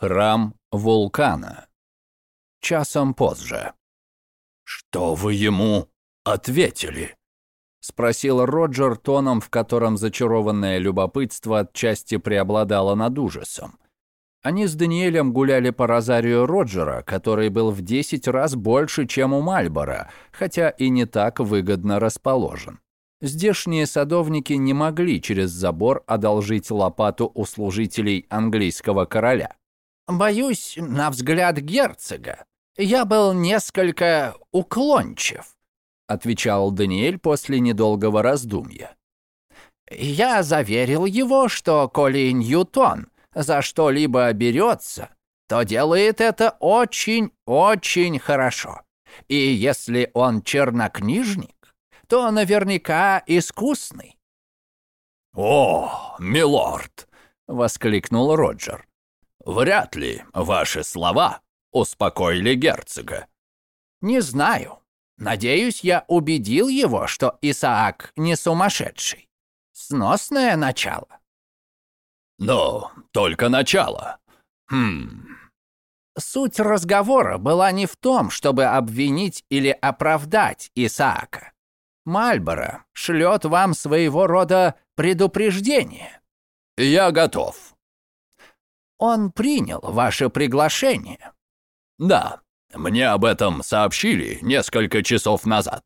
Храм вулкана. Часом позже. «Что вы ему ответили?» — спросил Роджер тоном, в котором зачарованное любопытство отчасти преобладало над ужасом. Они с Даниэлем гуляли по розарию Роджера, который был в 10 раз больше, чем у Мальбора, хотя и не так выгодно расположен. Здешние садовники не могли через забор одолжить лопату у служителей английского короля. «Боюсь, на взгляд герцога, я был несколько уклончив», отвечал Даниэль после недолгого раздумья. «Я заверил его, что коли Ньютон за что-либо берется, то делает это очень-очень хорошо. И если он чернокнижник, то наверняка искусный». «О, милорд!» — воскликнул Роджер. «Вряд ли ваши слова успокоили герцога». «Не знаю. Надеюсь, я убедил его, что Исаак не сумасшедший. Сносное начало». «Но только начало. Хм...» Суть разговора была не в том, чтобы обвинить или оправдать Исаака. Мальборо шлет вам своего рода предупреждение. «Я готов». «Он принял ваше приглашение». «Да, мне об этом сообщили несколько часов назад».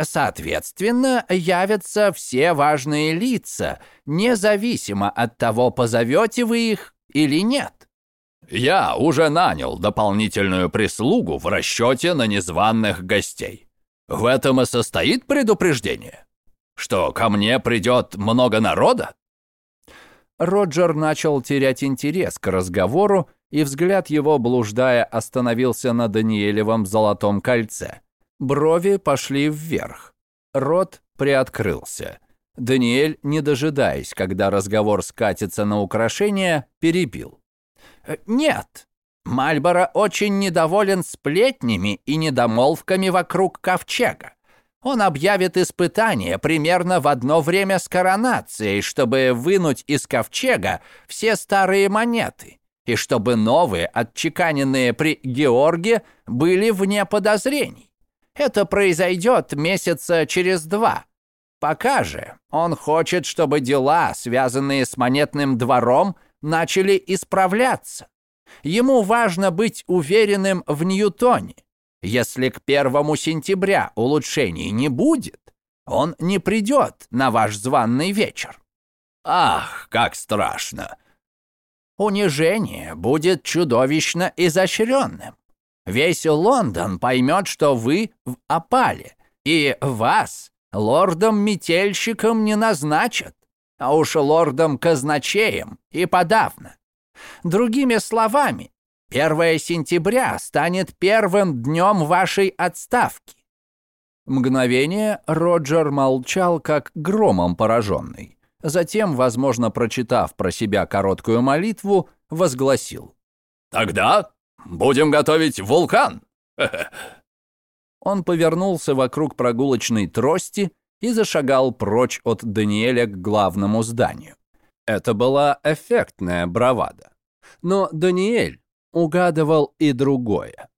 Соответственно, явятся все важные лица, независимо от того, позовете вы их или нет. Я уже нанял дополнительную прислугу в расчете на незваных гостей. В этом и состоит предупреждение? Что ко мне придет много народа? Роджер начал терять интерес к разговору, и взгляд его, блуждая, остановился на Даниэлевом золотом кольце. Брови пошли вверх. Рот приоткрылся. Даниэль, не дожидаясь, когда разговор скатится на украшение, перебил. «Э, «Нет, Мальборо очень недоволен сплетнями и недомолвками вокруг ковчега. Он объявит испытание примерно в одно время с коронацией, чтобы вынуть из ковчега все старые монеты, и чтобы новые, отчеканенные при Георге, были вне подозрений. Это произойдет месяца через два. Пока же он хочет, чтобы дела, связанные с монетным двором, начали исправляться. Ему важно быть уверенным в Ньютоне. Если к первому сентября улучшений не будет, он не придет на ваш званный вечер. Ах, как страшно! Унижение будет чудовищно изощренным. Весь Лондон поймет, что вы в опале, и вас лордом-метельщиком не назначат, а уж лордом-казначеем и подавно. Другими словами, 1 сентября станет первым днем вашей отставки. Мгновение Роджер молчал, как громом пораженный. Затем, возможно, прочитав про себя короткую молитву, возгласил. «Тогда Будем готовить вулкан!» Он повернулся вокруг прогулочной трости и зашагал прочь от Даниэля к главному зданию. Это была эффектная бравада. Но Даниэль угадывал и другое.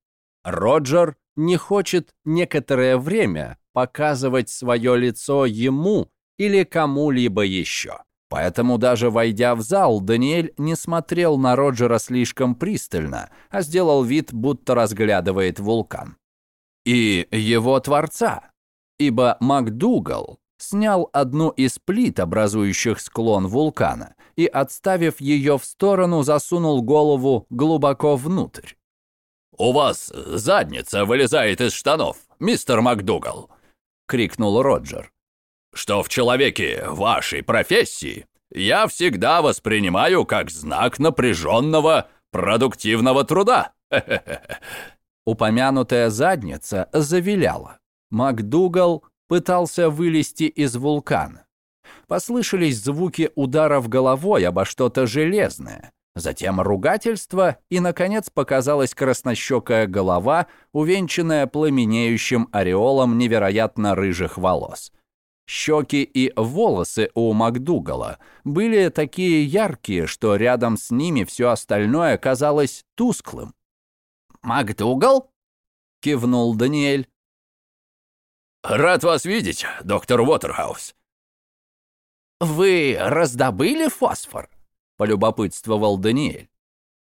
Роджер не хочет некоторое время показывать свое лицо ему или кому-либо еще. Поэтому даже войдя в зал, Даниэль не смотрел на Роджера слишком пристально, а сделал вид, будто разглядывает вулкан. И его творца, ибо МакДугал снял одну из плит, образующих склон вулкана, и, отставив ее в сторону, засунул голову глубоко внутрь. «У вас задница вылезает из штанов, мистер МакДугал!» — крикнул Роджер что в человеке вашей профессии я всегда воспринимаю как знак напряженного продуктивного труда. Упомянутая задница завиляла. МакДугал пытался вылезти из вулкана. Послышались звуки ударов головой обо что-то железное. Затем ругательство, и, наконец, показалась краснощекая голова, увенчанная пламенеющим ореолом невероятно рыжих волос. Щеки и волосы у МакДугала были такие яркие, что рядом с ними все остальное казалось тусклым. «МакДугал?» — кивнул Даниэль. «Рад вас видеть, доктор Уотерхаус». «Вы раздобыли фосфор?» — полюбопытствовал Даниэль.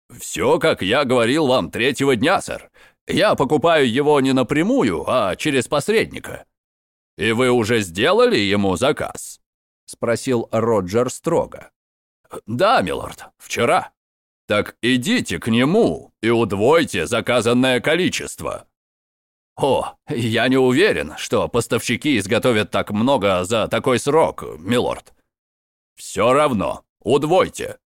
«Все, как я говорил вам третьего дня, сэр. Я покупаю его не напрямую, а через посредника». «И вы уже сделали ему заказ?» — спросил Роджер строго. «Да, милорд, вчера». «Так идите к нему и удвойте заказанное количество». «О, я не уверен, что поставщики изготовят так много за такой срок, милорд». «Все равно, удвойте.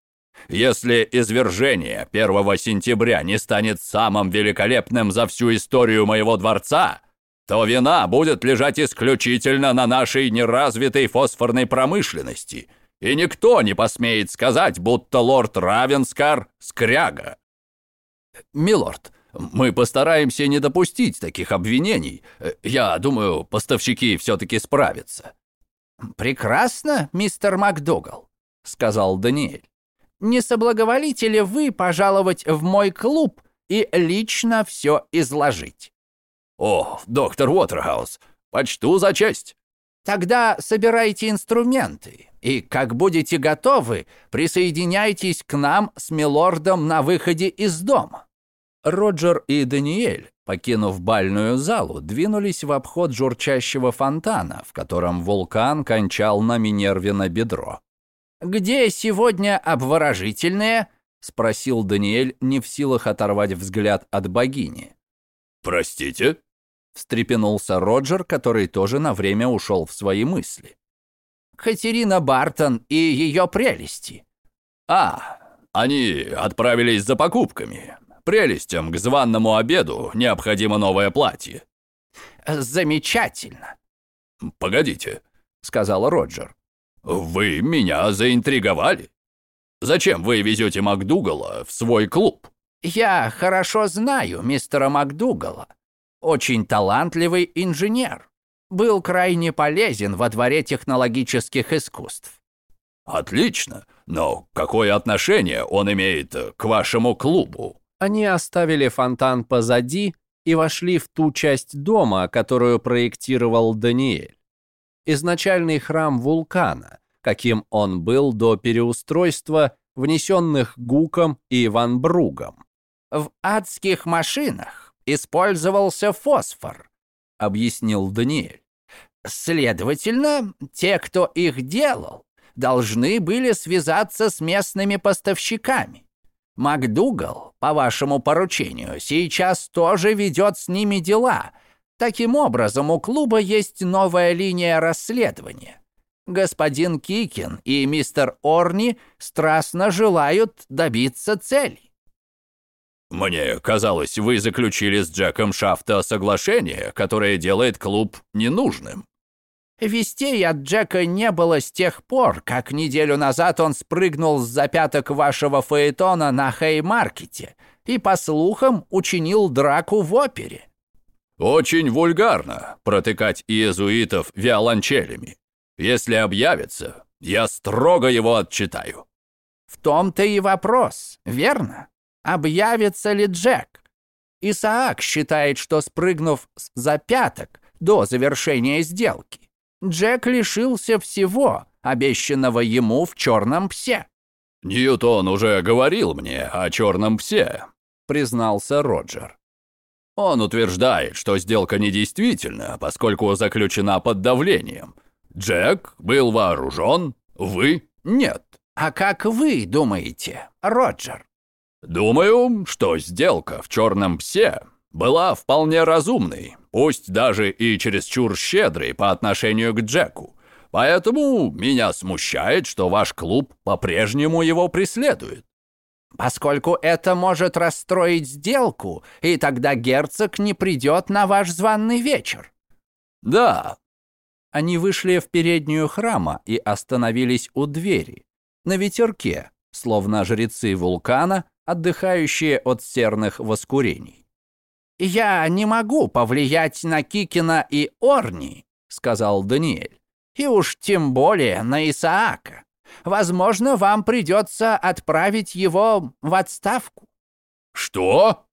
Если извержение 1 сентября не станет самым великолепным за всю историю моего дворца, то вина будет лежать исключительно на нашей неразвитой фосфорной промышленности, и никто не посмеет сказать, будто лорд Равенскар — скряга. Милорд, мы постараемся не допустить таких обвинений. Я думаю, поставщики все-таки справятся. «Прекрасно, мистер МакДугал», — сказал Даниэль. «Не соблаговолите ли вы пожаловать в мой клуб и лично все изложить?» «О, доктор Уотерхаус, почту за честь!» «Тогда собирайте инструменты, и, как будете готовы, присоединяйтесь к нам с милордом на выходе из дома». Роджер и Даниэль, покинув бальную залу, двинулись в обход журчащего фонтана, в котором вулкан кончал на Минерве на бедро. «Где сегодня обворожительные?» — спросил Даниэль, не в силах оторвать взгляд от богини. «Простите?» встрепенулся Роджер, который тоже на время ушел в свои мысли. «Катерина Бартон и ее прелести». «А, они отправились за покупками. Прелестям к званному обеду необходимо новое платье». «Замечательно». «Погодите», — сказал Роджер. «Вы меня заинтриговали. Зачем вы везете МакДугала в свой клуб?» «Я хорошо знаю мистера МакДугала», очень талантливый инженер. Был крайне полезен во дворе технологических искусств. Отлично, но какое отношение он имеет к вашему клубу? Они оставили фонтан позади и вошли в ту часть дома, которую проектировал Даниэль. Изначальный храм вулкана, каким он был до переустройства, внесенных Гуком и Ван Бругом. В адских машинах использовался фосфор», — объяснил Даниэль. «Следовательно, те, кто их делал, должны были связаться с местными поставщиками. МакДугал, по вашему поручению, сейчас тоже ведет с ними дела. Таким образом, у клуба есть новая линия расследования. Господин Кикин и мистер Орни страстно желают добиться цели. «Мне казалось, вы заключили с Джеком Шафта соглашение, которое делает клуб ненужным». «Вестей от Джека не было с тех пор, как неделю назад он спрыгнул с запяток вашего фаэтона на Хеймаркете и, по слухам, учинил драку в опере». «Очень вульгарно протыкать иезуитов виолончелями. Если объявится, я строго его отчитаю». «В том-то и вопрос, верно?» объявится ли Джек. Исаак считает, что спрыгнув с запяток до завершения сделки, Джек лишился всего, обещанного ему в черном псе. «Ньютон уже говорил мне о черном псе», — признался Роджер. «Он утверждает, что сделка недействительна, поскольку заключена под давлением. Джек был вооружен, вы — нет». «А как вы думаете, Роджер?» Думаю, что сделка в черном псе была вполне разумной, пусть даже и чересчур щедрой по отношению к Джеку. Поэтому меня смущает, что ваш клуб по-прежнему его преследует. Поскольку это может расстроить сделку, и тогда герцог не придет на ваш званный вечер. Да. Они вышли в переднюю храма и остановились у двери, на ветерке, словно жрецы вулкана, отдыхающие от серных воскурений. «Я не могу повлиять на Кикина и Орни», — сказал Даниэль. И уж тем более на Исаака. Возможно, вам придется отправить его в отставку». «Что?»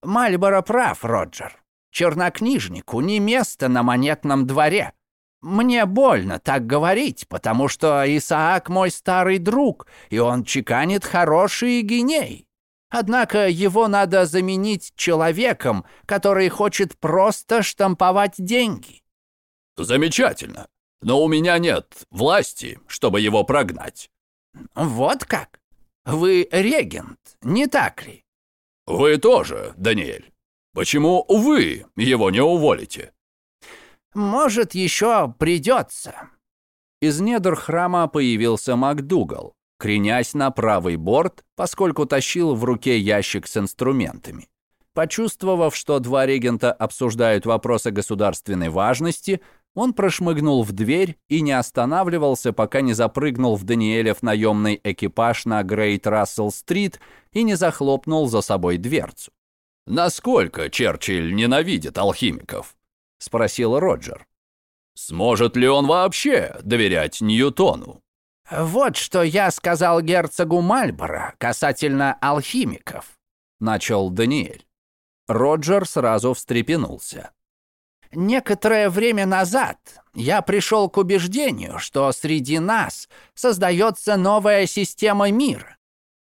«Мальборо прав, Роджер. Чернокнижнику не место на монетном дворе. Мне больно так говорить, потому что Исаак мой старый друг, и он чеканит хорошие геней. Однако его надо заменить человеком, который хочет просто штамповать деньги». «Замечательно но у меня нет власти, чтобы его прогнать». «Вот как? Вы регент, не так ли?» «Вы тоже, Даниэль. Почему вы его не уволите?» «Может, еще придется». Из недр храма появился МакДугал, кренясь на правый борт, поскольку тащил в руке ящик с инструментами. Почувствовав, что два регента обсуждают вопросы государственной важности, он прошмыгнул в дверь и не останавливался, пока не запрыгнул в Даниэлев наемный экипаж на Грейт Рассел-стрит и не захлопнул за собой дверцу. «Насколько Черчилль ненавидит алхимиков?» — спросил Роджер. «Сможет ли он вообще доверять Ньютону?» «Вот что я сказал герцогу Мальборо касательно алхимиков», — начал Даниэль. Роджер сразу встрепенулся. Некоторое время назад я пришел к убеждению, что среди нас создается новая система мира.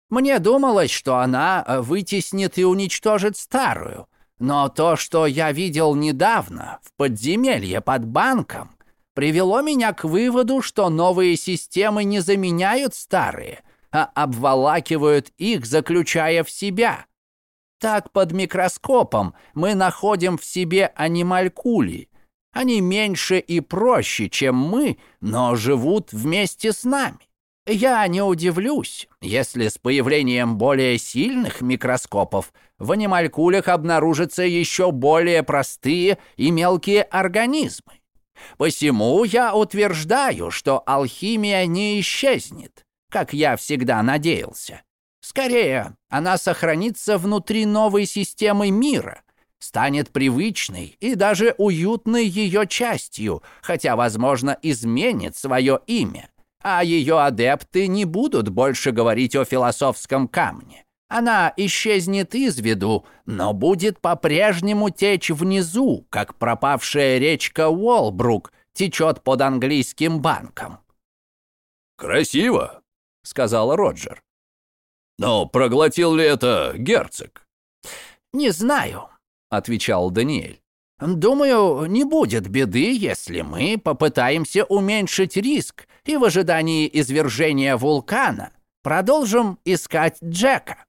Мне думалось, что она вытеснит и уничтожит старую, но то, что я видел недавно в подземелье под банком, привело меня к выводу, что новые системы не заменяют старые, а обволакивают их, заключая в себя. Так под микроскопом мы находим в себе анималькули. Они меньше и проще, чем мы, но живут вместе с нами. Я не удивлюсь, если с появлением более сильных микроскопов в анималькулях обнаружатся еще более простые и мелкие организмы. Посему я утверждаю, что алхимия не исчезнет, как я всегда надеялся. Скорее, она сохранится внутри новой системы мира, станет привычной и даже уютной ее частью, хотя, возможно, изменит свое имя. А ее адепты не будут больше говорить о философском камне. Она исчезнет из виду, но будет по-прежнему течь внизу, как пропавшая речка Уолбрук течет под английским банком. «Красиво», — сказал Роджер. «Но проглотил ли это герцог?» «Не знаю», — отвечал Даниэль. «Думаю, не будет беды, если мы попытаемся уменьшить риск и в ожидании извержения вулкана продолжим искать Джека».